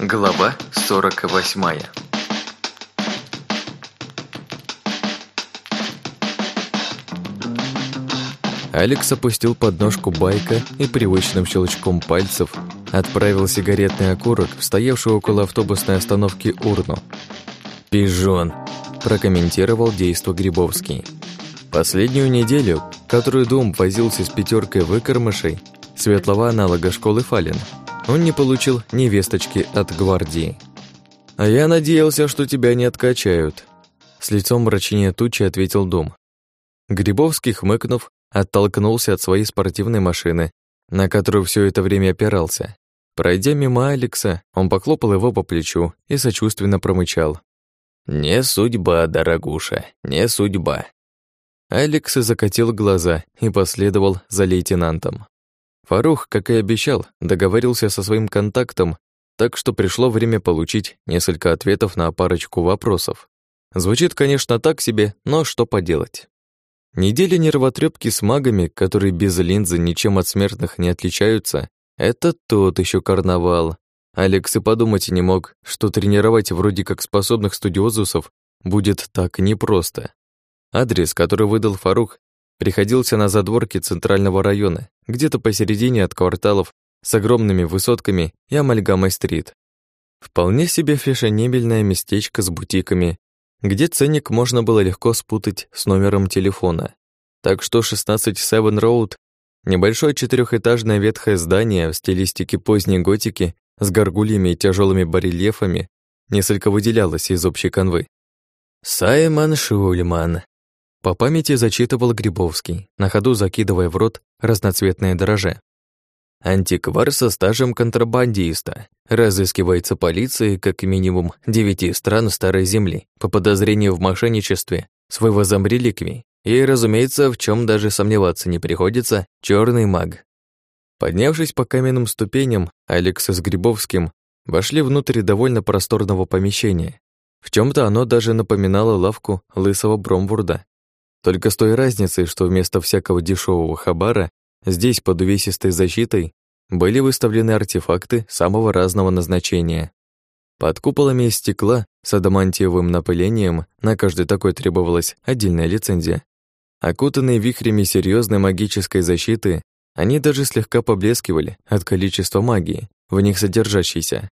Глава 48 Алекс опустил подножку байка и привычным щелчком пальцев отправил сигаретный окурок в стоявшую около автобусной остановки урну. «Пижон», – прокомментировал действо Грибовский. Последнюю неделю, которую дом возился с пятеркой выкормышей, светлого аналога школы Фален, он не получил ни весточки от гвардии. «А я надеялся, что тебя не откачают», – с лицом мрачения тучи ответил дом. Грибовский, хмыкнув, оттолкнулся от своей спортивной машины, на которую все это время опирался. Пройдя мимо Алекса, он похлопал его по плечу и сочувственно промычал. «Не судьба, дорогуша, не судьба». Алекс закатил глаза и последовал за лейтенантом. Фарух, как и обещал, договорился со своим контактом, так что пришло время получить несколько ответов на парочку вопросов. Звучит, конечно, так себе, но что поделать. Неделя нервотрепки с магами, которые без линзы ничем от смертных не отличаются, это тот еще карнавал. Алекс и подумать не мог, что тренировать вроде как способных студиозусов будет так непросто. Адрес, который выдал Фарух, приходился на задворке центрального района, где-то посередине от кварталов с огромными высотками и амальгамой-стрит. Вполне себе фешенебельное местечко с бутиками, где ценник можно было легко спутать с номером телефона. Так что 16 Seven Road — небольшое четырехэтажное ветхое здание в стилистике поздней готики с горгульями и тяжелыми барельефами несколько выделялось из общей канвы. «Саймон Шульман», — по памяти зачитывал Грибовский, на ходу закидывая в рот разноцветные дрожжи. Антиквар со стажем контрабандиста. Разыскивается полицией как минимум девяти стран Старой Земли по подозрению в мошенничестве с вывозом реликвий. И, разумеется, в чем даже сомневаться не приходится, черный маг. Поднявшись по каменным ступеням, Алекс с Грибовским вошли внутрь довольно просторного помещения. В чем то оно даже напоминало лавку лысого Бромвурда. Только с той разницей, что вместо всякого дешевого хабара Здесь под увесистой защитой были выставлены артефакты самого разного назначения. Под куполами из стекла с адамантиевым напылением на каждый такой требовалась отдельная лицензия. Окутанные вихрями серьезной магической защиты, они даже слегка поблескивали от количества магии, в них содержащейся.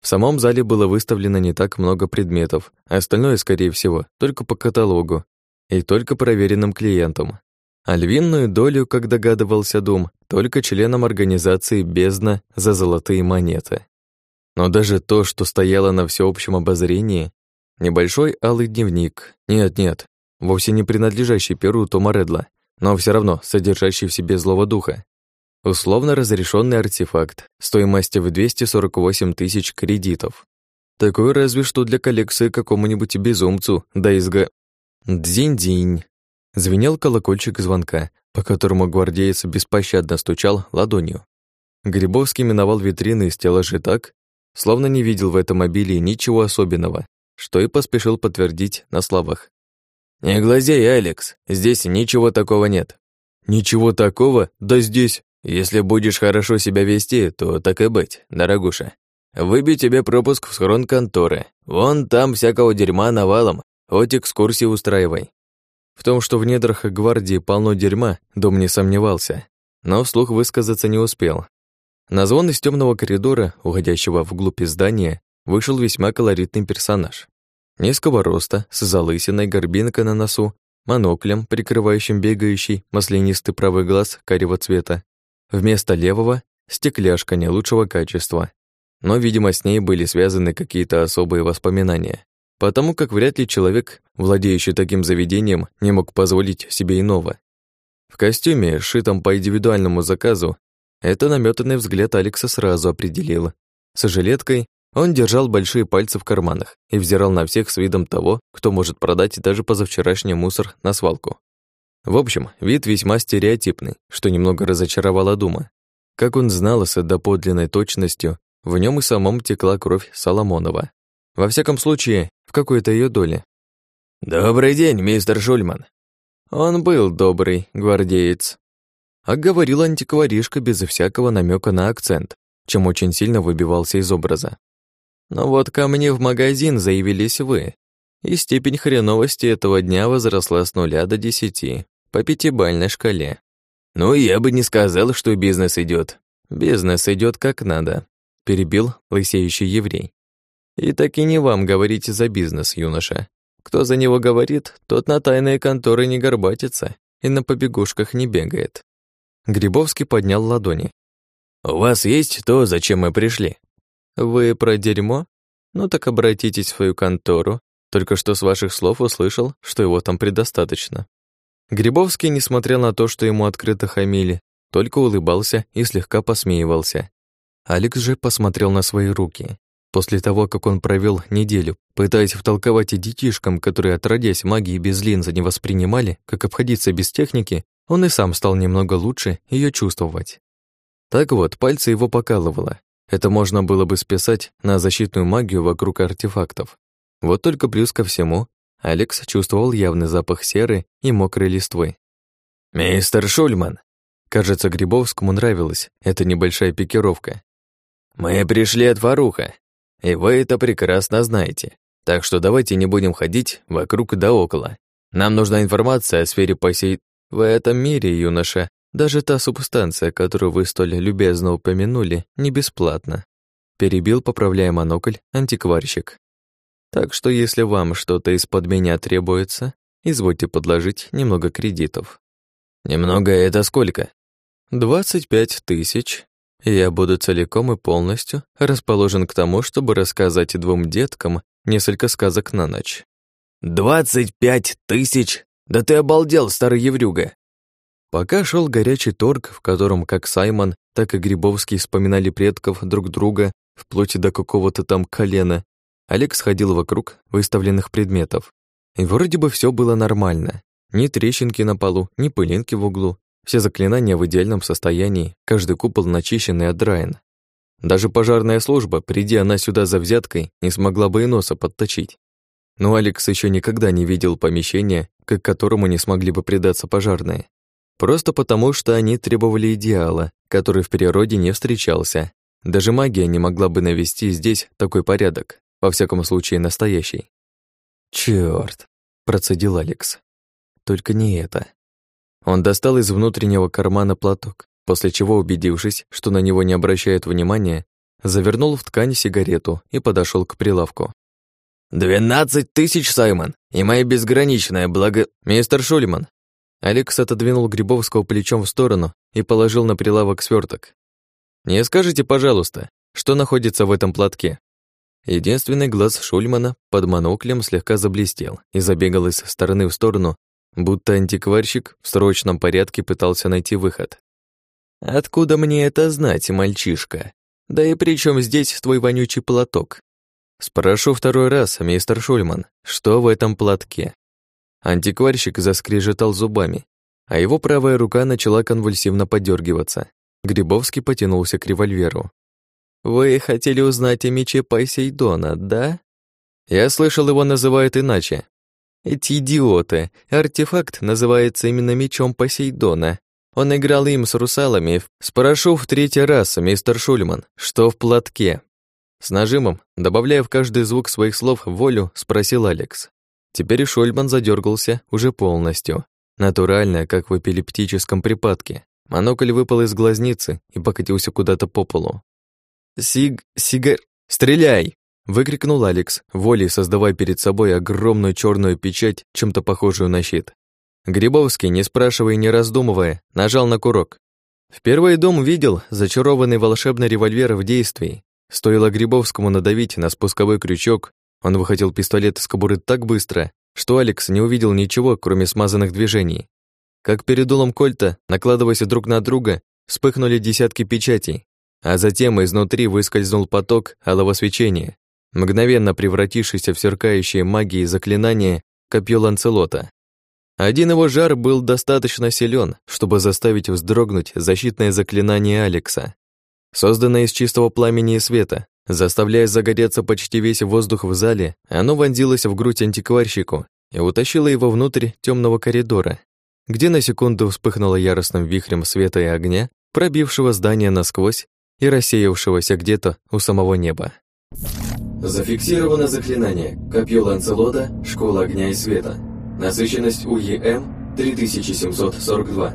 В самом зале было выставлено не так много предметов, остальное, скорее всего, только по каталогу и только проверенным клиентам а львиную долю, как догадывался Дум, только членам организации «Бездна» за золотые монеты. Но даже то, что стояло на всеобщем обозрении, небольшой алый дневник, нет-нет, вовсе не принадлежащий перу Тома Редла, но все равно содержащий в себе злого духа, условно разрешенный артефакт стоимостью в 248 тысяч кредитов. Такой разве что для коллекции какому-нибудь безумцу, да изга... Дзинь-динь. Звенел колокольчик звонка, по которому гвардеец беспощадно стучал ладонью. Грибовский миновал витрины и стеллажи так, словно не видел в этом обилии ничего особенного, что и поспешил подтвердить на словах. «Не глазей, Алекс, здесь ничего такого нет». «Ничего такого? Да здесь...» «Если будешь хорошо себя вести, то так и быть, дорогуша. Выбью тебе пропуск в схрон конторы. Вон там всякого дерьма навалом, хоть экскурсии устраивай. В том, что в недрах гвардии полно дерьма, Дом не сомневался, но вслух высказаться не успел. На звон из темного коридора, уходящего вглубь здания, вышел весьма колоритный персонаж. Низкого роста, с залысиной, горбинкой на носу, моноклем, прикрывающим бегающий маслянистый правый глаз карего цвета. Вместо левого — стекляшка не лучшего качества. Но, видимо, с ней были связаны какие-то особые воспоминания потому как вряд ли человек, владеющий таким заведением, не мог позволить себе иного. В костюме, сшитом по индивидуальному заказу, это наметанный взгляд Алекса сразу определил. С жилеткой он держал большие пальцы в карманах и взирал на всех с видом того, кто может продать даже позавчерашний мусор на свалку. В общем, вид весьма стереотипный, что немного разочаровало Дума. Как он знал с доподлинной точностью, в нем и самом текла кровь Соломонова. Во всяком случае, в какой-то ее доле. «Добрый день, мистер Шульман!» Он был добрый, гвардеец. А говорил антикваришка без всякого намека на акцент, чем очень сильно выбивался из образа. Но вот ко мне в магазин заявились вы, и степень хреновости этого дня возросла с нуля до десяти по пятибальной шкале. Ну, я бы не сказал, что бизнес идет. Бизнес идет как надо, перебил лысеющий еврей. И так и не вам говорить за бизнес, юноша. Кто за него говорит, тот на тайные конторы не горбатится и на побегушках не бегает. Грибовский поднял ладони. «У вас есть то, зачем мы пришли?» «Вы про дерьмо? Ну так обратитесь в свою контору. Только что с ваших слов услышал, что его там предостаточно». Грибовский, несмотря на то, что ему открыто хамили, только улыбался и слегка посмеивался. Алекс же посмотрел на свои руки. После того, как он провел неделю, пытаясь втолковать и детишкам, которые отродясь магии без линзы не воспринимали, как обходиться без техники, он и сам стал немного лучше ее чувствовать. Так вот, пальцы его покалывало. Это можно было бы списать на защитную магию вокруг артефактов. Вот только плюс ко всему, Алекс чувствовал явный запах серы и мокрой листвы. «Мистер Шульман!» Кажется, Грибовскому нравилась эта небольшая пикировка. «Мы пришли от Варуха. И вы это прекрасно знаете. Так что давайте не будем ходить вокруг да около. Нам нужна информация о сфере посей... В этом мире, юноша, даже та субстанция, которую вы столь любезно упомянули, не бесплатна. Перебил, поправляя монокль, антикварщик. Так что если вам что-то из-под меня требуется, извольте подложить немного кредитов. Немного это сколько? Двадцать пять тысяч я буду целиком и полностью расположен к тому, чтобы рассказать двум деткам несколько сказок на ночь. «Двадцать пять тысяч? Да ты обалдел, старый еврюга!» Пока шел горячий торг, в котором как Саймон, так и Грибовский вспоминали предков друг друга вплоть до какого-то там колена, Олег сходил вокруг выставленных предметов. И вроде бы все было нормально. Ни трещинки на полу, ни пылинки в углу, все заклинания в идеальном состоянии, каждый купол начищен и отдраен. Даже пожарная служба, приди она сюда за взяткой, не смогла бы и носа подточить. Но Алекс еще никогда не видел помещения, к которому не смогли бы предаться пожарные. Просто потому, что они требовали идеала, который в природе не встречался. Даже магия не могла бы навести здесь такой порядок, во всяком случае настоящий. «Чёрт!» – процедил Алекс. «Только не это. Он достал из внутреннего кармана платок, после чего, убедившись, что на него не обращают внимания, завернул в ткань сигарету и подошел к прилавку. «Двенадцать тысяч, Саймон, и моя безграничная благо... Мистер Шульман!» Алекс отодвинул Грибовского плечом в сторону и положил на прилавок сверток. «Не скажите, пожалуйста, что находится в этом платке?» Единственный глаз Шульмана под моноклем слегка заблестел и забегал из стороны в сторону, будто антикварщик в срочном порядке пытался найти выход. «Откуда мне это знать, мальчишка? Да и при чем здесь твой вонючий платок?» Спрошу второй раз, мистер Шульман, что в этом платке? Антикварщик заскрежетал зубами, а его правая рука начала конвульсивно подергиваться. Грибовский потянулся к револьверу. «Вы хотели узнать о мече Посейдона, да?» «Я слышал, его называют иначе. Эти идиоты. Артефакт называется именно мечом Посейдона. Он играл им с русалами. Спрошу в третий раз, мистер Шульман, что в платке? С нажимом, добавляя в каждый звук своих слов волю, спросил Алекс. Теперь Шульман задергался уже полностью. Натурально, как в эпилептическом припадке. Монокль выпал из глазницы и покатился куда-то по полу. «Сиг... сигар... Стреляй!» Выкрикнул Алекс, волей создавая перед собой огромную черную печать, чем-то похожую на щит. Грибовский, не спрашивая и не раздумывая, нажал на курок. Впервые дом видел зачарованный волшебный револьвер в действии. Стоило Грибовскому надавить на спусковой крючок, он выхватил пистолет из кобуры так быстро, что Алекс не увидел ничего, кроме смазанных движений. Как перед дулом кольта, накладываясь друг на друга, вспыхнули десятки печатей, а затем изнутри выскользнул поток алого свечения, мгновенно превратившийся в сверкающее магией заклинание копье Ланцелота. Один его жар был достаточно силен, чтобы заставить вздрогнуть защитное заклинание Алекса, созданное из чистого пламени и света, заставляя загореться почти весь воздух в зале, оно вонзилось в грудь антикварщику и утащило его внутрь темного коридора, где на секунду вспыхнуло яростным вихрем света и огня, пробившего здание насквозь и рассеявшегося где-то у самого неба. Зафиксировано заклинание «Копье Ланцелота. Школа огня и света». Насыщенность УЕМ 3742.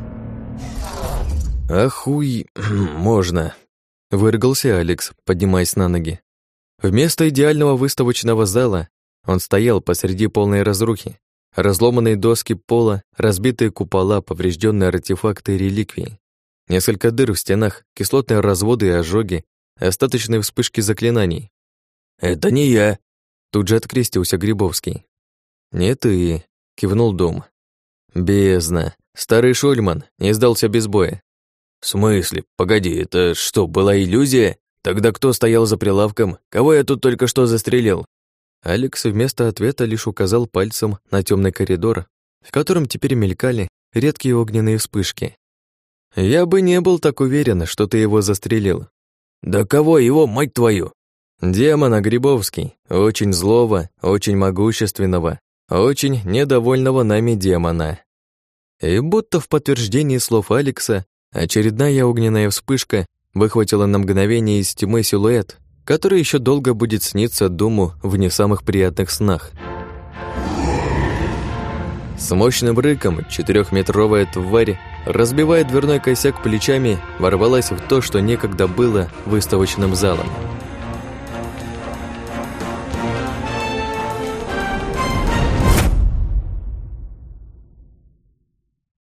«Ахуй... можно!» – выргался Алекс, поднимаясь на ноги. Вместо идеального выставочного зала он стоял посреди полной разрухи. Разломанные доски пола, разбитые купола, поврежденные артефакты и реликвии. Несколько дыр в стенах, кислотные разводы и ожоги, остаточные вспышки заклинаний. «Это не я!» Тут же открестился Грибовский. «Не ты», — кивнул Дом. «Бездна. Старый Шульман не сдался без боя». «В смысле? Погоди, это что, была иллюзия? Тогда кто стоял за прилавком? Кого я тут только что застрелил?» Алекс вместо ответа лишь указал пальцем на темный коридор, в котором теперь мелькали редкие огненные вспышки. «Я бы не был так уверен, что ты его застрелил». «Да кого его, мать твою?» «Демона Грибовский, очень злого, очень могущественного, очень недовольного нами демона». И будто в подтверждении слов Алекса, очередная огненная вспышка выхватила на мгновение из тьмы силуэт, который еще долго будет сниться Думу в не самых приятных снах. С мощным рыком четырехметровая тварь, разбивая дверной косяк плечами, ворвалась в то, что некогда было выставочным залом –